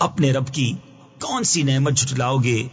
अपने रब की कौन सी नेमत झुटलाओगे